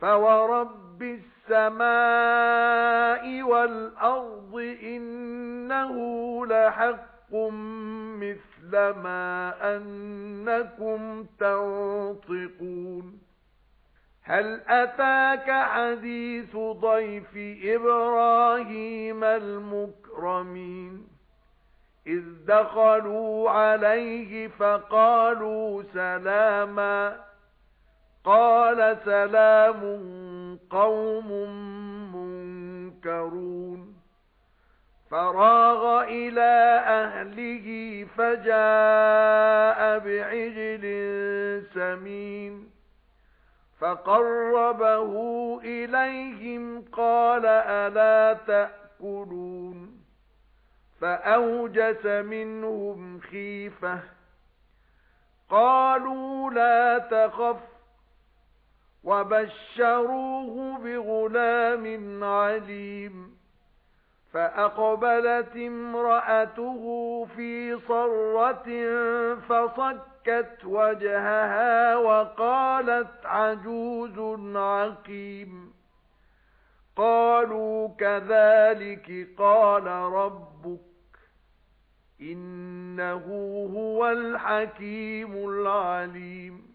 فَوَرَبِّ السَّمَاءِ وَالْأَرْضِ إِنَّهُ لَحَقٌّ مِثْلَ مَا أَنَّكُمْ تَنطِقُونَ هَلْ أَتَاكَ حَدِيثُ ضَيْفِ إِبْرَاهِيمَ الْمُكْرَمِينَ إِذْ دَخَلُوا عَلَيْهِ فَقَالُوا سَلَامًا قَالَ سَلَامٌ قَوْمٌ مُنكَرُونَ. فَرَاغَ إِلَى أَهْلِهِ فَجَاءَ بِعِجْلٍ سَمِينٍ. فَقَرَّبَهُ إِلَيْهِمْ قَالَ أَلَا تَأْكُلُونَ. فَأَوْجَسَ مِنْهُمْ خِيفَةً. قَالُوا لَا تَخَفْ وَبَشَّرُوهُ بِغُلَامٍ عَلِيمٍ فَأَقْبَلَتِ امْرَأَتُهُ فِي صَرَّةٍ فَصَكَّتْ وَجْهَهَا وَقَالَتْ عَجُوزٌ عَقِيمٌ قَالُوا كَذَلِكِ قَالَ رَبُّكِ إِنَّهُ هُوَ الْحَكِيمُ الْعَلِيمُ